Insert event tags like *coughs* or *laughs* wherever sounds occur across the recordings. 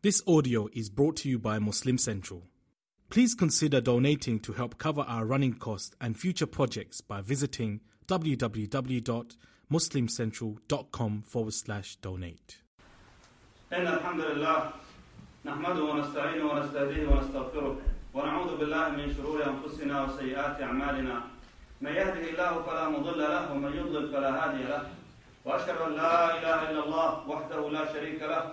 This audio is brought to you by Muslim Central. Please consider donating to help cover our running costs and future projects by visiting www.muslimcentral.com forward slash donate. إن الحمد لله نحمده ونستعينه ونستهديه ونستغفره ونعوذ بالله من شرور أنفسنا وسيئات أعمالنا من يهده الله فلا مضل له ومن يضلل فلا هادي له وأشهد أن لا إله إلا الله وحده لا شريك له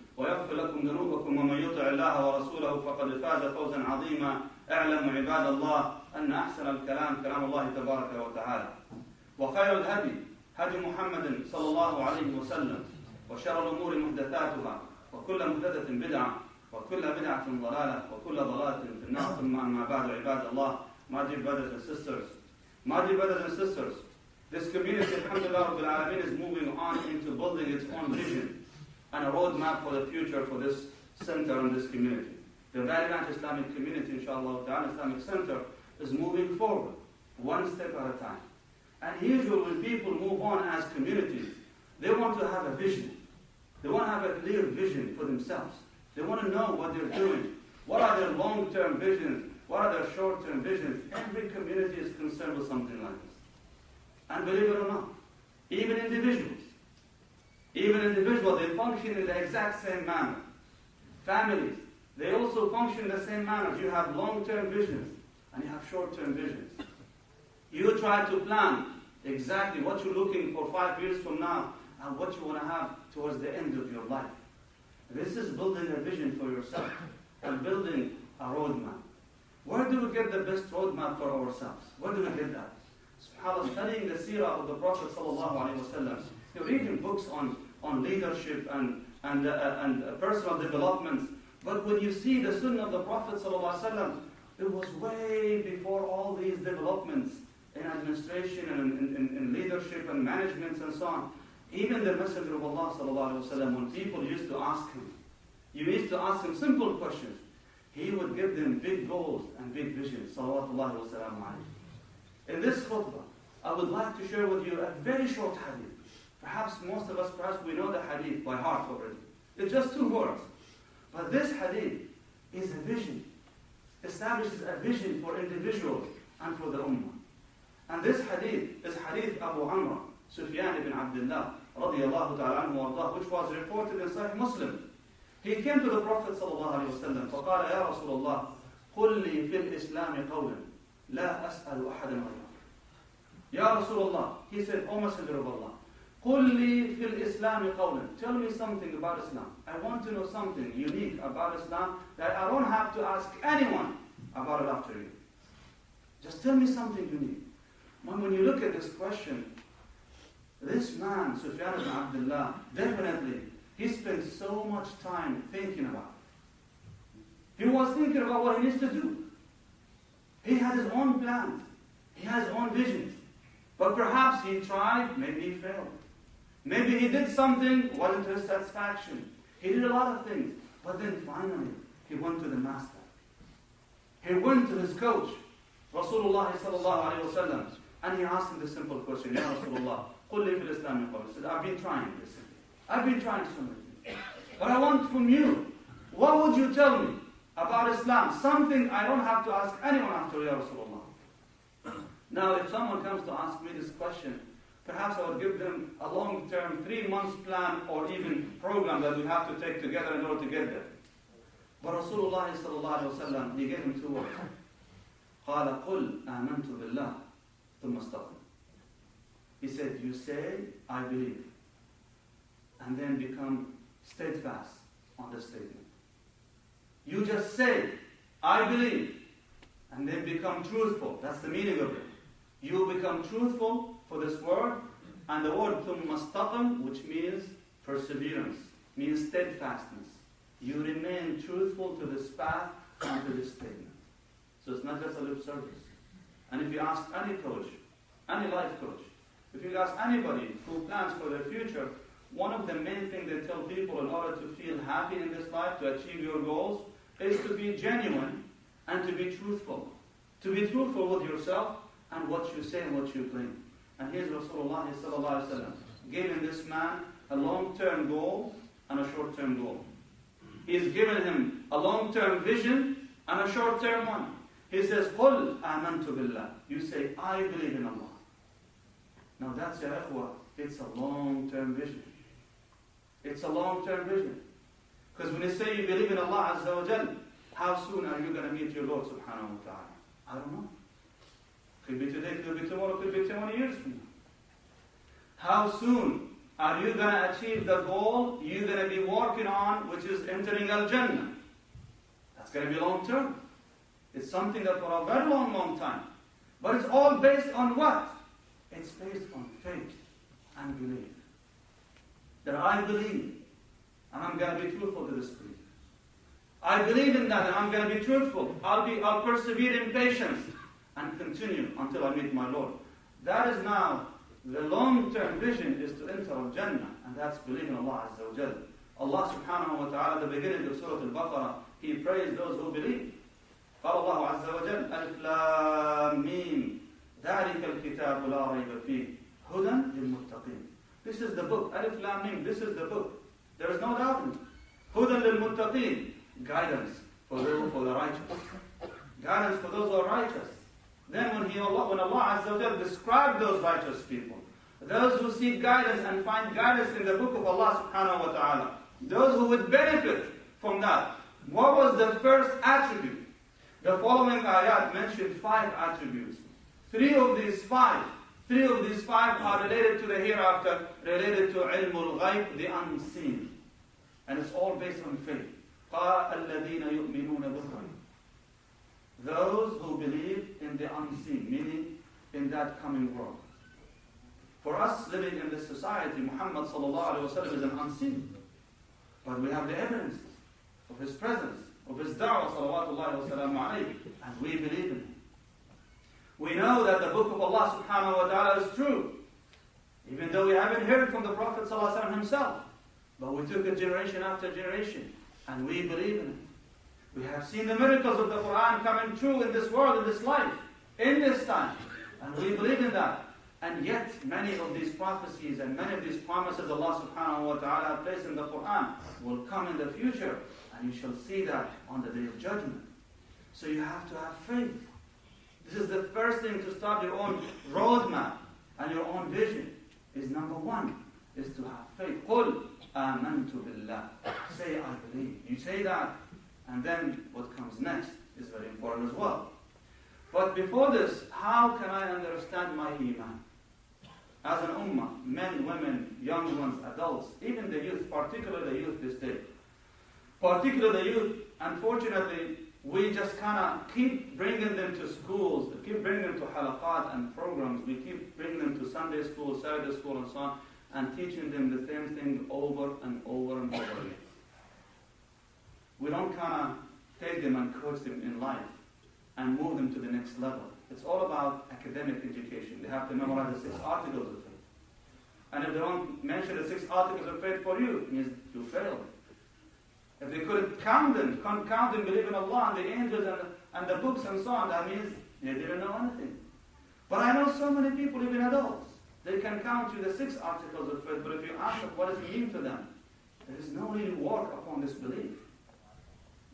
ويغفر لكم ذنوبكم ومن يطع الله ورسوله فقد فاز فوزا عظيما. اعلموا عباد الله أن أحسن الكلام كلام الله تبارك وتعالى. وخير الهدي هدي محمد صلى الله عليه وسلم وشر الأمور محدثاتها وكل محدثة بدعة وكل بدعة ضلالة وكل ضلالة في النار. ثم أما بعد عباد الله my dear brothers and sisters. my dear brothers and sisters this community alhamdulillah is moving on into building its own vision. And a roadmap for the future for this center and this community the Valley Ranch Islamic community inshallah the Islamic center is moving forward one step at a time and usually when people move on as communities they want to have a vision they want to have a clear vision for themselves they want to know what they're doing. What are their long-term visions? What are their short-term visions? Every community is concerned with something like this. And believe it or not, even individuals, even individuals, they function in the exact same manner. Families, they also function in the same manner. You have long-term visions and you have short-term visions. You try to plan exactly what you're looking for five years from now and what you want to have towards the end of your life. This is building a vision for yourself and building a roadmap. Where do we get the best roadmap for ourselves? Where do we get that? SubhanAllah, studying the seerah of the Prophet you know, reading books on, on leadership and, and, uh, and uh, personal development. But when you see the Sunnah of the Prophet it was way before all these developments in administration and in, in, in leadership and management and so on. Even the Messenger of Allah وسلم, when people used to ask him, you used to ask him simple questions. He would give them big goals and big visions. Salawatullahi In this khutbah, I would like to share with you a very short hadith Perhaps most of us, perhaps we know the hadith by heart already. It's just two words. But this hadith is a vision, establishes a vision for individuals and for the ummah. And this hadith is hadith Abu Amr, Sufyan ibn Abdullah, radiallahu ta'ala anhu wardah, which was reported in Sahih Muslim. He came to the Prophet sallallahu alayhi wa sallam, فقال يا رسول الله قل لي في الإسلام قولا لا أسأل أحدا غيرك. يا رسول الله, he said, O Messenger of Allah, قل لي في الإسلام قولا. Tell me something about Islam. I want to know something unique about Islam that I don't have to ask anyone about it after you. Just tell me something unique. When you look at this question, this man, Sufyan ibn Abdullah, definitely, he spent so much time thinking about it. He was thinking about what he needs to do. He had his own plans. He has his own visions. But perhaps he tried, maybe he failed. Maybe he did something, wasn't to his satisfaction. He did a lot of things. But then finally, he went to the master. He went to his coach, Rasulullah sallallahu alayhi wa sallam, and he asked him the simple question, Ya Rasulullah, قل لي في الإسلام من قبل. said, I've been trying this. I've been trying so many things. But I want from you, what would you tell me about Islam? Something I don't have to ask anyone after Ya Rasulullah. Now, if someone comes to ask me this question, perhaps I would give them a long-term, three months plan or even program that we have to take together in order to get there. But Rasulullah sallallahu alayhi wa sallam, he gave him two words. قال قل آمنت بالله ثم استقم. He said, You say, I believe, and then become steadfast on the statement. You just say, I believe, and then become truthful. That's the meaning of it. You become truthful for this word, and the word ثُمَّ which means perseverance, means steadfastness. You remain truthful to this path and to this statement. So it's not just a lip service. And if you ask any coach, any life coach, if you ask anybody who plans for their future, one of the main things they tell people in order to feel happy in this life, to achieve your goals, is to be genuine and to be truthful. To be truthful with yourself and what you say and what you claim. And here's Rasulullah giving this man a long-term goal and a short-term goal. He's given him a long-term vision and a short-term one. He says, قُلْ آمَنْتُ بِاللَّهِ You say, I believe in Allah. Now that's, ya ikhwa, it's a long-term vision. It's a long-term vision. Because when you say you believe in Allah Azza wa Jal, how soon are you going to meet your Lord subhanahu wa ta'ala? I don't know. Could be today, could be tomorrow, could be 20 years from now. How soon are you going to achieve the goal you're going to be working on, which is entering Al Jannah? That's going to be long term. It's something that for a very long, long time. But it's all based on what? It's based on faith and belief. That I believe, and I'm going to be truthful to this belief. I believe in that, and I'm going to be truthful. I'll be, I'll persevere in patience and continue until I meet my Lord. That is now the long-term vision is to enter Al-Jannah, and that's believing Allah Azza wa Jal. Allah subhanahu wa ta'ala, at the beginning of Surah Al-Baqarah, He praised those who believe. قال الله عز وجل ألف لام ميم ذلك الكتاب لا ريب فيه هدى للمتقين This is the book. Alif Lam Mim. This is the book. There is no doubt in it. هدى للمتقين. Guidance for those for the righteous. Guidance for those who are righteous. Then when, he, Allah, when Allah Azza wa described those righteous people, those who seek guidance and find guidance in the book of Allah subhanahu wa ta'ala, those who would benefit from that, what was the first attribute? The following ayat mentioned five attributes. Three of these five, three of these five are related to the hereafter, related to ilmul ghaib, the unseen. And it's all based on faith. قَالَ الَّذِينَ يُؤْمِنُونَ بِالْغَيْبِ those who believe in the unseen, meaning in that coming world. For us living in this society, Muhammad is an unseen. But we have the evidence of his presence, of his da'wah, and we believe in him. We know that the book of Allah subhanahu wa ta'ala is true, even though we haven't heard from the Prophet himself. But we took it generation after generation, and we believe in it. We have seen the miracles of the Quran coming true in this world, in this life, in this time. And we believe in that. And yet, many of these prophecies and many of these promises Allah subhanahu wa ta'ala placed in the Quran will come in the future. And you shall see that on the day of judgment. So you have to have faith. This is the first thing to start your own roadmap and your own vision. Is number one, is to have faith. قُلْ آمَنْتُ بِاللَّهِ Say, I believe. You say that, and then what comes next is very important as well. But before this, how can I understand my Iman? As an ummah, men, women, young ones, adults, even the youth, particularly the youth this day. Particularly the youth, unfortunately, we just kind of keep bringing them to schools, keep bringing them to halaqat and programs. We keep bringing them to Sunday school, Saturday school, and so on, and teaching them the same thing over and over and over again we don't kind of take them and coach them in life and move them to the next level. It's all about academic education. They have to memorize the six articles of faith. And if they don't mention the six articles of faith for you, it means you failed. If they couldn't count them, couldn't count them, believe in Allah and the angels and the, and the books and so on, that means they didn't know anything. But I know so many people, even adults, they can count you the six articles of faith, but if you ask them what does it mean to them, there is no real work upon this belief.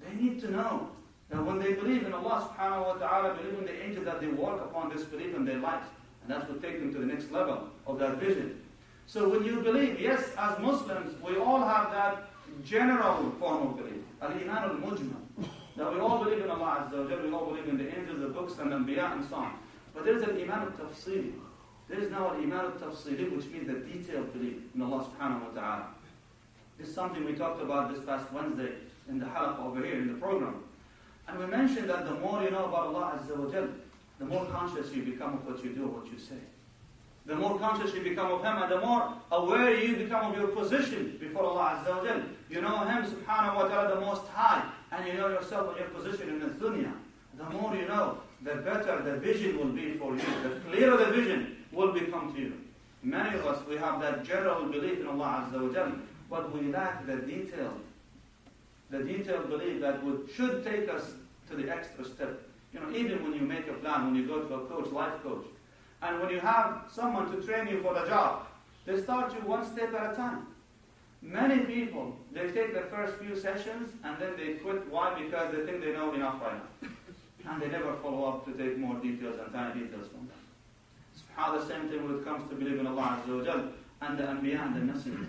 They need to know that when they believe in Allah subhanahu wa ta'ala, believe in the angels, that they work upon this belief in their lives. And that's what take them to the next level of that vision. So when you believe, yes, as Muslims, we all have that general form of belief. Al-Iman al-Mujmal. That we all believe in Allah Azza wa we all believe in the angels, the books, and the Anbiya, and so on. But there is an Iman al-Tafsili. There is now an Iman al-Tafsili, which means the detailed belief in Allah subhanahu wa ta'ala. This is something we talked about this past Wednesday in the halaqah over here in the program. And we mentioned that the more you know about Allah Azza wa Jal, the more conscious you become of what you do, what you say. The more conscious you become of Him, and the more aware you become of your position before Allah Azza wa Jal. You know Him subhanahu wa ta'ala the most high, and you know yourself and your position in this dunya. The more you know the better the vision will be for you. The clearer the vision will become to you. Many of us, we have that general belief in Allah Azza wa Jal, but we lack the detail. The detailed belief that would, should take us to the extra step. You know, even when you make a plan, when you go to a coach, life coach, and when you have someone to train you for the job, they start you one step at a time. Many people, they take the first few sessions and then they quit. Why? Because they think they know enough by now. And they never follow up to take more details and tiny details from them. How the same thing when it comes to believing Allah wa Jal and the Anbiya and the Messenger.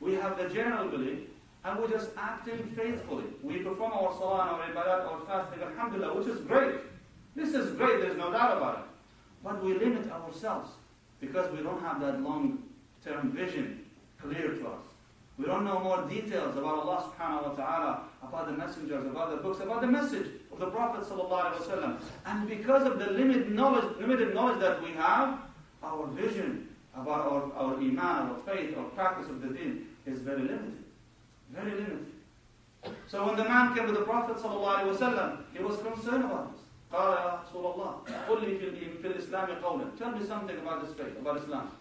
We have the general belief and we're just acting faithfully. We perform our salah, our ibadat, our fasting, alhamdulillah, which is great. This is great, there's no doubt about it. But we limit ourselves because we don't have that long term vision clear to us. We don't know more details about Allah subhanahu wa ta'ala, about the messengers, about the books, about the message of the Prophet sallallahu And because of the limited knowledge, limited knowledge that we have, our vision about our, our iman, our faith, our practice of the deen is very limited. Very limited. So when the man came to the Prophet sallallahu he was concerned about this. قال يا رسول الله قل لي في الإسلام قولا Tell me something about this faith, about Islam.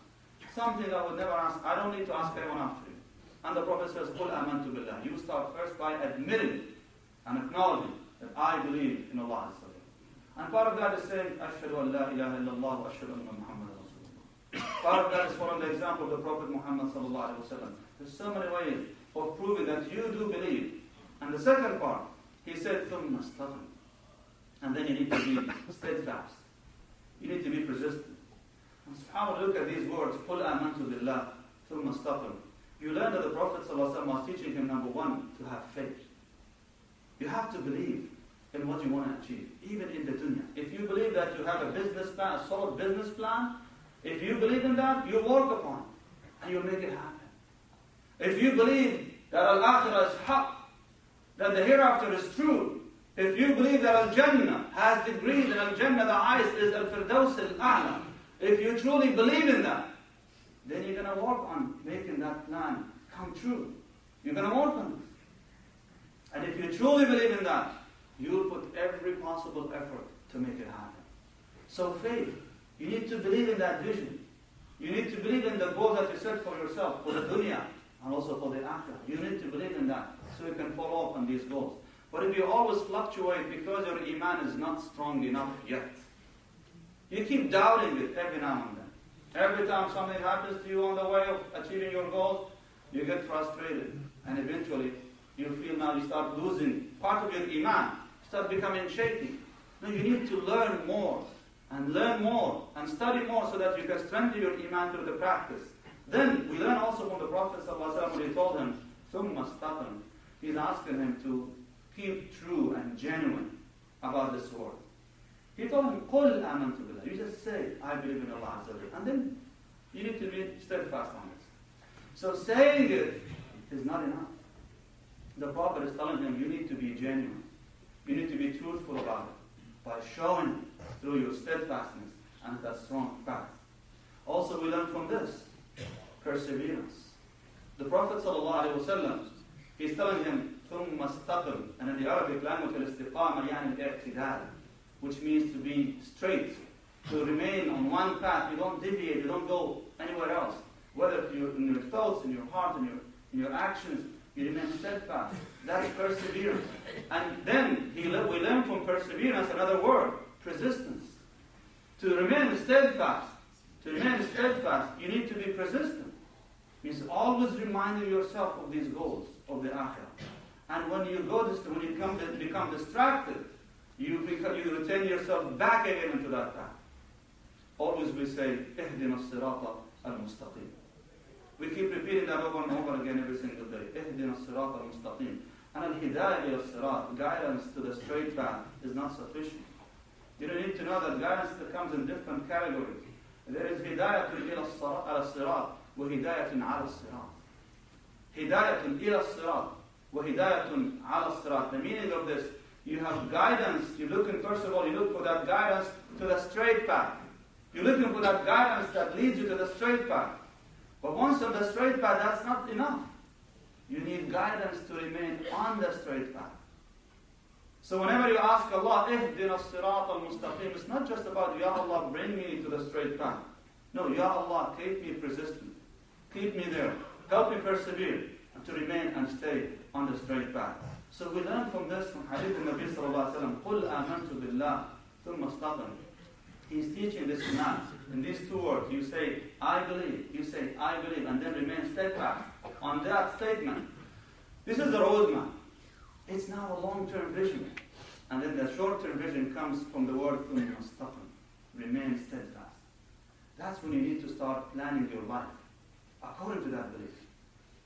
Something I would never ask. I don't need to ask anyone after you. And the Prophet says, قل آمنت بالله. You start first by admitting and acknowledging that I believe in Allah. And part of that is saying, أشهد أن لا إله إلا الله وأشهد أن محمد رسول الله. Part of that is following the example of the Prophet Muhammad sallallahu alaihi wasallam. There's so many ways of proving that you do believe. And the second part, he said, ثُمَّ استقم. And then you need to be *coughs* steadfast. You need to be persistent. And subhanAllah, look at these words, قُلْ آمَنْتُ بِاللَّهِ ثُمَّ استقم. You learn that the Prophet ﷺ was teaching him, number one, to have faith. You have to believe in what you want to achieve, even in the dunya. If you believe that you have a business plan, a solid business plan, if you believe in that, you work upon it and you'll make it happen. If you believe that al-akhirah is haq, that the hereafter is true, if you believe that al-jannah has degrees and al-jannah, the highest is al-firdaus al-a'la, if you truly believe in that, then you're going to work on making that plan come true. You're going to work on it. And if you truly believe in that, you'll put every possible effort to make it happen. So faith, you need to believe in that vision. You need to believe in the goal that you set for yourself, for the dunya, and also for the akhirah. You need to believe in that so you can follow up on these goals. But if you always fluctuate because your iman is not strong enough yet, you keep doubting it every now and then. Every time something happens to you on the way of achieving your goals, you get frustrated. And eventually, you feel now you start losing part of your iman, start becoming shaky. No, you need to learn more and learn more and study more so that you can strengthen your iman through the practice. Then we learn also from the Prophet ﷺ when he told him, ثُمَّ اسْتَقِمْ He's asking him to keep true and genuine about this word. He told him, قُلْ آمَنْتُ بِاللَّهِ You just say, I believe in Allah Azza And then you need to be steadfast on it. So saying it is not enough. The Prophet is telling him, you need to be genuine. You need to be truthful about it by showing through your steadfastness and that strong faith. Also, we learn from this perseverance. The Prophet ﷺ, he's telling him, ثم استقم, and in the Arabic language, الاستقامة يعني الاعتدال which means to be straight, to remain on one path. You don't deviate, you don't go anywhere else. Whether you're in your thoughts, in your heart, in your, in your actions, you remain steadfast. That's perseverance. And then he, we learn from perseverance another word, persistence. To remain steadfast, to remain steadfast, you need to be persistent. Means always reminding yourself of these goals of the akhirah. And when you go, when you come, become distracted, you, become, you return yourself back again into that path. Always we say, اهدنا الصراط المستقيم. We keep repeating that over and over again every single day. اهدنا الصراط المستقيم. And al-hidayah ila sirat, guidance to the straight path, is not sufficient. You don't need to know that guidance comes in different categories. There is hidayah ila sirat, wa hidayah ala sirat. Hidayah ila sirat, wa hidayah ala sirat. The meaning of this you have guidance. You're looking, first of all, you look for that guidance to the straight path. You're looking for that guidance that leads you to the straight path. But once on the straight path, that's not enough. You need guidance to remain on the straight path. So whenever you ask Allah, Ihdina sirat al-mustaqim, it's not just about, Ya Allah, bring me to the straight path. No, Ya Allah, keep me persistent. Keep me there. Help me persevere and to remain and stay on the straight path. So we learn from this, from Hadith of Nabi sallallahu alayhi wa sallam, قُلْ آمَنْتُ بِاللَّهِ ثُمَّ اسْتَقِمْ He's teaching this command. In these two words, you say, I believe. You say, I believe, and then remain steadfast on that statement. This is the roadmap. It's now a long-term vision. And then the short-term vision comes from the word mustaqim. Remain steadfast. That's when you need to start planning your life according to that belief.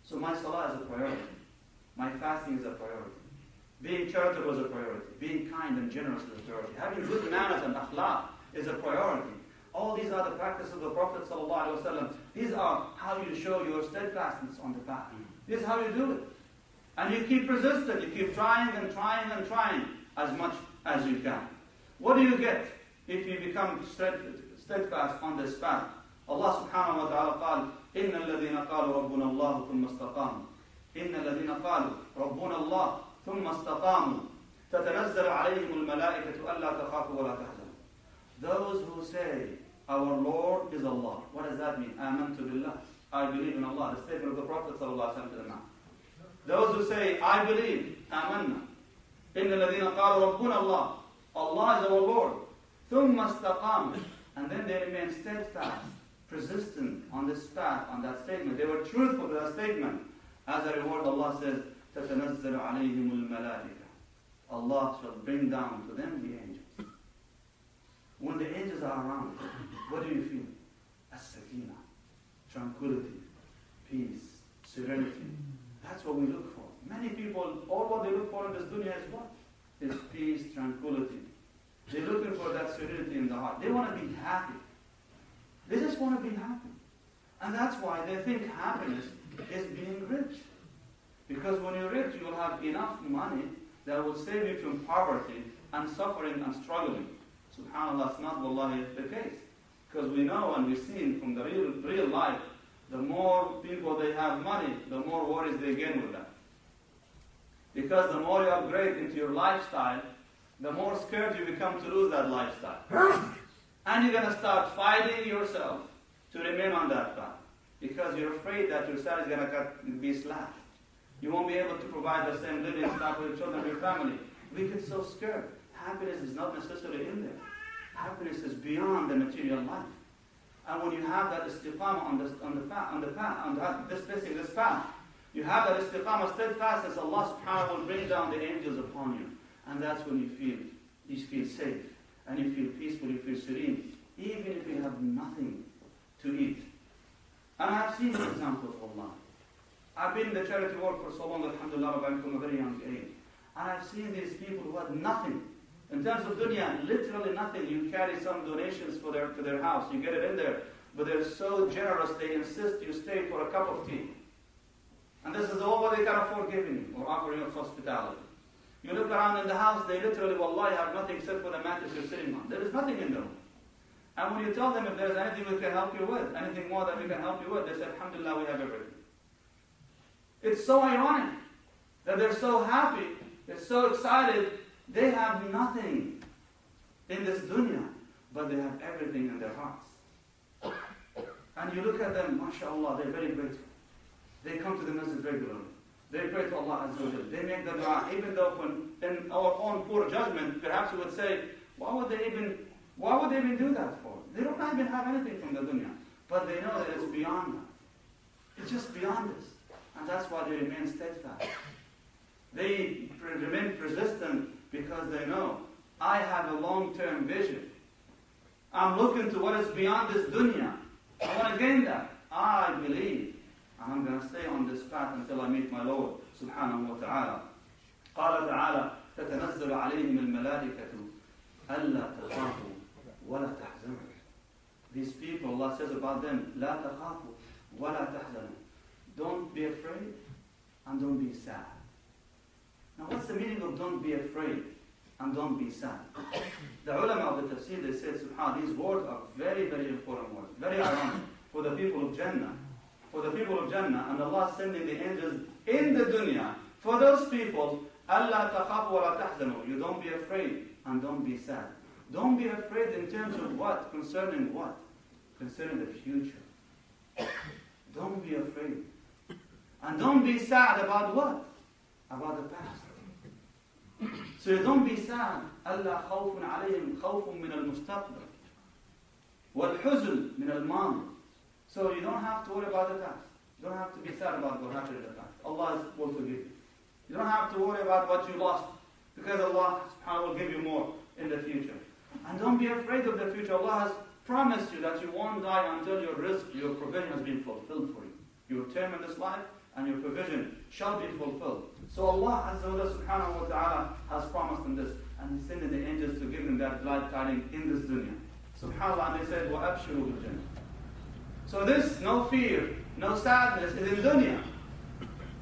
So my salah is a priority. My fasting is a priority. Being charitable is a priority. Being kind and generous is a priority. Having good manners and akhlaq is a priority. All these are the practices of the Prophet. These are how you show your steadfastness on the path. This is how you do it. And you keep persistent. You keep trying and trying and trying as much as you can. What do you get if you become steadfast on this path? Allah subhanahu wa ta'ala قال إن الذين قالوا ربنا الله ثم استقاموا إن الذين قالوا ربنا الله ثم استقاموا تتنزل عليهم الملائكة ألا تخافوا ولا تحزنوا Those who say our Lord is Allah. What does that mean? آمنت بالله. I believe in Allah. The statement of the Prophet صلى الله عليه وسلم to the man. Those who say, I believe, آمنا. إن الذين قالوا ربنا الله. Allah is our Lord. ثم استقاموا. And then they remain steadfast, persistent on this path, on that statement. They were truthful to that statement. As a reward, Allah says, تتنزل عليهم الملائكة. Allah shall bring down to them the angels. When the angels are around, what do you feel? As-sakina, tranquility, peace, serenity. That's what we look for. Many people, all what they look for in this dunya is what? Is peace, tranquility. They're looking for that serenity in the heart. They want to be happy. They just want to be happy. And that's why they think happiness is being rich. Because when you're rich, you'll have enough money that will save you from poverty and suffering and struggling. SubhanAllah, it's not the case. Because we know and we've seen from the real, real life, the more people they have money, the more worries they gain with that. Because the more you upgrade into your lifestyle, the more scared you become to lose that lifestyle. *laughs* and you're going to start fighting yourself to remain on that path. Because you're afraid that your salary is going to be slashed. You won't be able to provide the same living stuff for your children, your family. We get so scared. Happiness is not necessarily in there. Happiness is beyond the material life. And when you have that istiqamah on, this, on the path, on the path, on that, this facing this path, you have that istiqamah steadfastness, Allah subhanahu will bring down the angels upon you. And that's when you feel, you feel safe. And you feel peaceful, you feel serene. Even if you have nothing to eat. And I've seen examples of Allah. I've been in the charity work for so long, alhamdulillah, from a very young age. And I've seen these people who had nothing. In terms of dunya, literally nothing. You carry some donations for their, to their house, you get it in there. But they're so generous, they insist you stay for a cup of tea. And this is all what they can afford giving you or offering of hospitality. You look around in the house, they literally, wallahi, have nothing except for the mattress you're sitting on. There is nothing in them. And when you tell them if there's anything we can help you with, anything more that we can help you with, they say, Alhamdulillah, we have everything. It's so ironic that they're so happy, they're so excited, they have nothing in this dunya, but they have everything in their hearts. And you look at them, mashallah, they're very grateful. They come to the masjid regularly. They pray to Allah Azza wa They make the dua, even though when, in our own poor judgment, perhaps we would say, why would they even, why would they even do that for? They don't even have anything from the dunya. But they know that it's beyond that. It's just beyond this. And that's why they remain steadfast. They remain persistent because they know I have a long-term vision. I'm looking to what is beyond this dunya. I want to gain that. I believe. And I'm going to stay on this path until I meet my Lord subhanahu wa ta'ala. قال تعالى تتنزل عليهم الملائكة ألا تخافوا ولا تحزنوا These people, Allah says about them, لا تخافوا ولا تحزنوا Don't be afraid and don't be sad. Now what's the meaning of don't be afraid and don't be sad? The ulama of the tafsir, they said, subhanAllah, these words are very, very important words. Very ironic for the people of Jannah. For the people of Jannah, and Allah sending the angels in the dunya for those people Allah wa la tahzanu. You don't be afraid and don't be sad. Don't be afraid in terms of what? Concerning what? Concerning the future. Don't be afraid. And don't be sad about what? About the past. So don't be sad. allah أَلَّا خَوْفٌ عَلَيْهِمْ خَوْفٌ مِنَ الْمُسْتَقْبَلِ وَالْحُزْنُ مِنَ الْمَاضِ So you don't have to worry about the past. You don't have to be sad about what happened in the past. Allah is will forgive you. You don't have to worry about what you lost because Allah subhanahu will give you more in the future. And don't be afraid of the future. Allah has promised you that you won't die until your rizq, your provision has been fulfilled for you. Your term in this life and your provision shall be fulfilled. So Allah Azza wa subhanahu wa ta'ala has promised them this. And He sent the angels to give them that glad tidings in this dunya. SubhanAllah, and they said, وَأَبْشِرُوا بِالْجَنَّةِ So this, no fear, no sadness, is in dunya.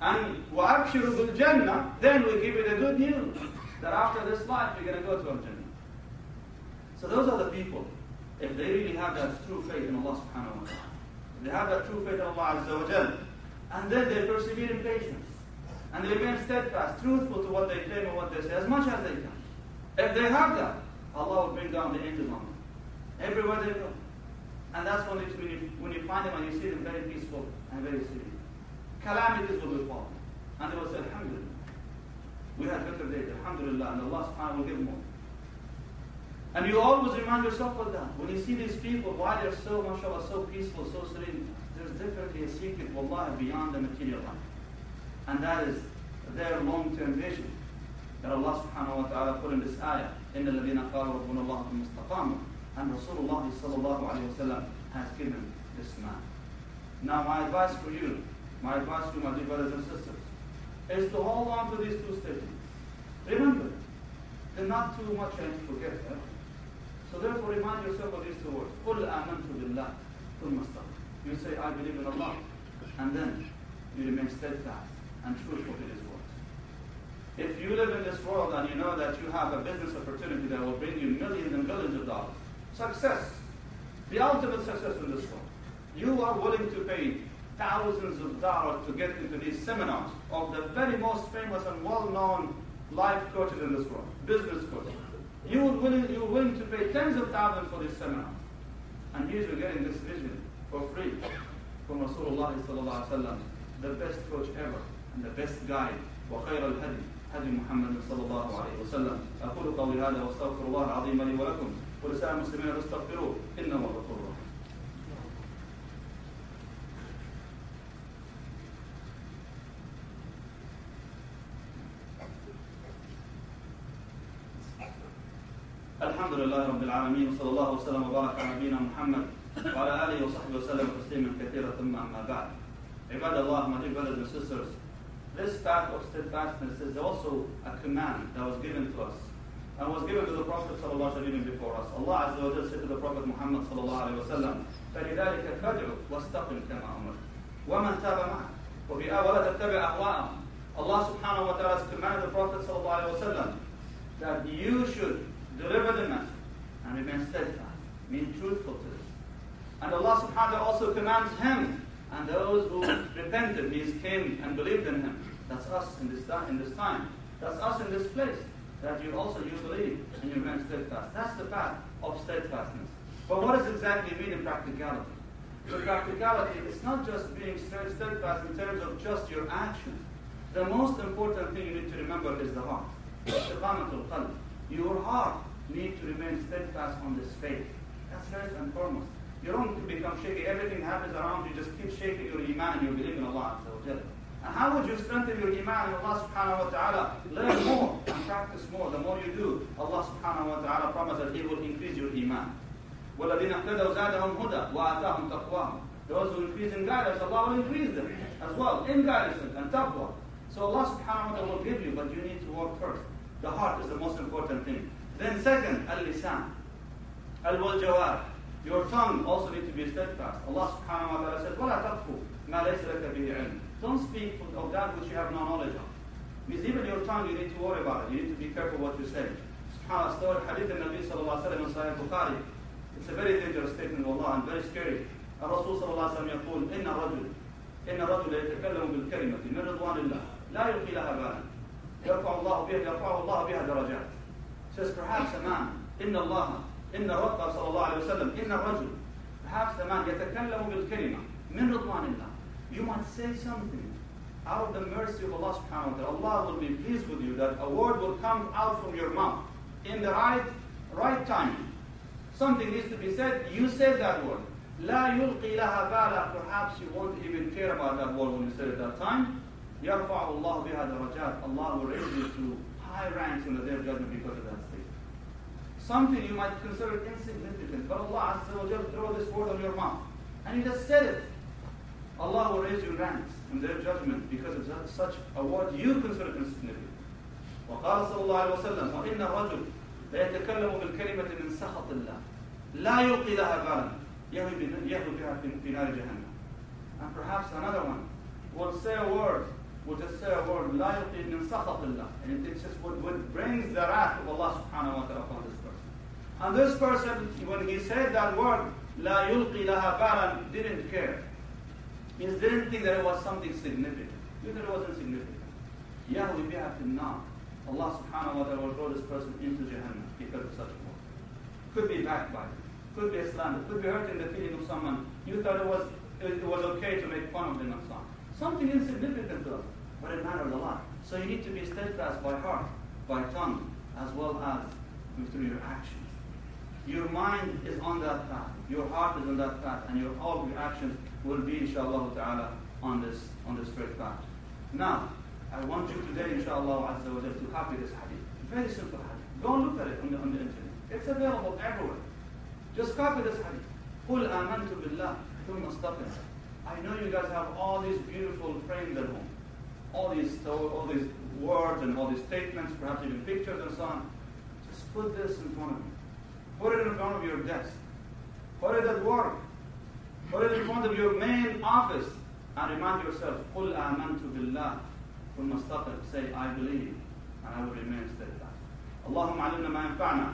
And وَأَبْشِرُوا بِالْجَنَّةِ Then we give you the good news that after this life you're going to go to Al-Jannah. So those are the people, if they really have that true faith in Allah subhanahu wa ta'ala. They have that true faith in Allah Azza wa Jalla. And then they persevere in patience. And they remain steadfast, truthful to what they claim and what they say, as much as they can. If they have that, Allah will bring down the angels on them. Everywhere they go. And that's when, when, you, when you find them and you see them very peaceful and very serene. Calamities will befall them. And they will say, Alhamdulillah. We had better days, Alhamdulillah, and Allah subhanahu will give more. And you always remind yourself of that. When you see these people, why they're so, mashallah, so peaceful, so serene, there's definitely a secret, wallah, beyond the material life. And that is their long-term vision that Allah subhanahu wa ta'ala put in this ayah. إِنَّ الَّذِينَ قَالُوا رَبُّنَ اللَّهُ ثُمَّ اسْتَقَامُوا And Rasulullah sallallahu alayhi wa sallam has given this man. Now my advice for you, my advice to my dear brothers and sisters, is to hold on to these two statements. Remember, they're not too much and forget them. So therefore remind yourself of these two words. قُلْ آمَنْتُ بِاللَّهِ ثُمَّ اسْتَقِمْ You say, I believe in Allah. And then you remain steadfast and truthful to His words. If you live in this world and you know that you have a business opportunity that will bring you millions and billions of dollars, success, the ultimate success in this world, you are willing to pay thousands of dollars to get into these seminars of the very most famous and well-known life coaches in this world, business coaches. You are willing, you willing to pay tens of thousands for this seminar. And here you're getting this vision for free from Rasulullah sallallahu alaihi wasallam, the best coach ever and the best guide. وخير الهدي هدي محمد صلى الله عليه وسلم أقول قولي هذا وأستغفر الله العظيم لي ولكم ولسائر المسلمين فاستغفروه إنه هو الغفور الرحيم الحمد لله رب العالمين وصلى الله وسلم وبارك على نبينا محمد وعلى اله وصحبه وسلم تسليما كثيرا ثم اما بعد. عباد الله, my dear brothers and sisters, this path of steadfastness is also a command that was given to us and was given to the Prophet صلى الله عليه وسلم before us. Allah عز وجل said to the Prophet Muhammad صلى الله عليه وسلم فلذلك فادع واستقم كما أمرت ومن تاب معك وفي ولا تتبع أهواءهم Allah subhanahu wa ta'ala has commanded the Prophet صلى الله عليه وسلم that you should deliver the message and remain steadfast, mean truthful to this. And Allah subhanahu wa ta'ala also commands him and those who repented, means came and believed in him. That's us in this time, in this time. That's us in this place. That you also you believe and you remain steadfast. That's the path of steadfastness. But what does exactly mean in practicality? The practicality is not just being steadfast in terms of just your actions. The most important thing you need to remember is the heart. Your heart needs to remain steadfast on this faith. That's first and foremost. You don't become shaky. Everything happens around you. Just keep shaking your iman and you believe in Allah. And how would you strengthen your iman in Allah subhanahu wa ta'ala? Learn more and practice more. The more you do, Allah subhanahu wa ta'ala promises that He will increase your iman. وَالَّذِينَ اهْتَدَوْا زَادَهُمْ هُدًى وَآتَاهُمْ تَقْوَاهُمْ Those who increase in guidance, Allah will increase them as well in guidance and taqwa. So Allah subhanahu wa ta'ala will give you, but you need to work first. The heart is the most important thing. Then second, al-lisan. Al-wal Your tongue also needs to be steadfast. Allah subhanahu wa ta'ala says, وَلَا تَقْفُ مَا لَيْسَ لَكَ بِهِ عِلْمٍ Don't speak of that which you have no knowledge of. Because even your tongue, you need to worry about it. You need to be careful what you say. SubhanAllah, story, hadith of Nabi sallallahu alayhi wa sallam in Sahih Bukhari. It's a very dangerous statement of Allah and very scary. الرسول صلى الله عليه وسلم يقول إن الرجل إن الرجل يتكلم بالكلمة من رضوان الله لا يلقي لها بالا يرفع الله بها يرفع الله بها درجات. Says perhaps a man إن الله إن الرب صلى الله عليه وسلم إن الرجل perhaps the man يتكلم بالكلمة من رضوان الله. You might say something out of the mercy of Allah subhanahu wa ta'ala. Allah will be pleased with you that a word will come out from your mouth in the right right time. Something needs to be said, you say that word. لا يلقي لها بالا perhaps you won't even care about that word when you say it at that time. يرفع الله بها درجات. Allah will raise you to high ranks in the day of judgment because of that state. Something you might consider insignificant, but Allah Azza wa Jal throw this word on your mouth. And you just said it. Allah will raise your ranks in their judgment because of such a word you consider insignificant. وقال صلى الله عليه وسلم وإن الرجل ليتكلم بالكلمة من سخط الله لا يلقي لها بالا يهوي بها في نار جهنم. And perhaps another one will say a word, will just say a word, لا يلقي من سخط الله. And it just what, what brings the wrath of Allah subhanahu wa ta'ala upon this person. and this person, when he said that word, La yulqi laha balan, didn't care. He didn't think that it was something significant. He thought it wasn't significant. Yahwi biha finnar. Allah subhanahu wa ta'ala will throw this person into Jahannam because of such a word. Could be backbiting, could be slander, could be hurting the feeling of someone. You thought it was it was okay to make fun of them and so on. Something insignificant to us, but it mattered a lot. So you need to be steadfast by heart, by tongue, as well as through your actions. Your mind is on that path, your heart is on that path, and your all your actions will be, inshallah ta'ala, on this on this straight path. Now, I want you today, inshallah, Azza wa to copy this hadith. Very simple hadith. Go and look at it on the, on the internet. It's available everywhere. Just copy this hadith. قُلْ آمَنْتُ بِاللَّهِ ثُمَّ اسْتَقِمْ I know you guys have all these beautiful frames at home. All these, all these words and all these statements, perhaps even pictures and so on. Just put this in front of you. Put it in front of your desk. Put it at work. Put it in front of your main office. And remind yourself, قُلْ آمَنْتُ بِاللَّهِ ثُمَّ اسْتَقِمْ Say, I believe, and I will remain steadfast. اللهم علمنا ما ينفعنا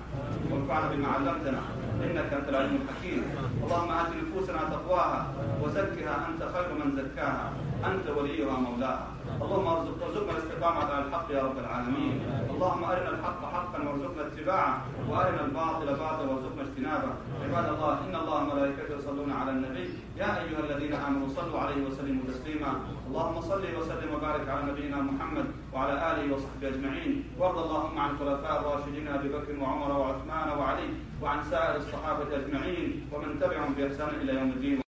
وانفعنا بما علمتنا انك انت العليم الحكيم اللهم ات نفوسنا تقواها وزكها انت خير من زكاها انت وليها مولاها اللهم ارزقنا الاستقامه على الحق يا رب العالمين اللهم أرنا الحق حقا وارزقنا اتباعه وأرنا الباطل باطلا وارزقنا اجتنابه. عباد الله إن الله وملائكته يصلون على النبي. يا أيها الذين آمنوا صلوا عليه وسلموا تسليما. اللهم صل وسلم وبارك على نبينا محمد وعلى آله وصحبه أجمعين. وارض اللهم عن الخلفاء الراشدين أبي بكر وعمر وعثمان وعلي وعن سائر الصحابة أجمعين ومن تبعهم بإحسان إلى يوم الدين.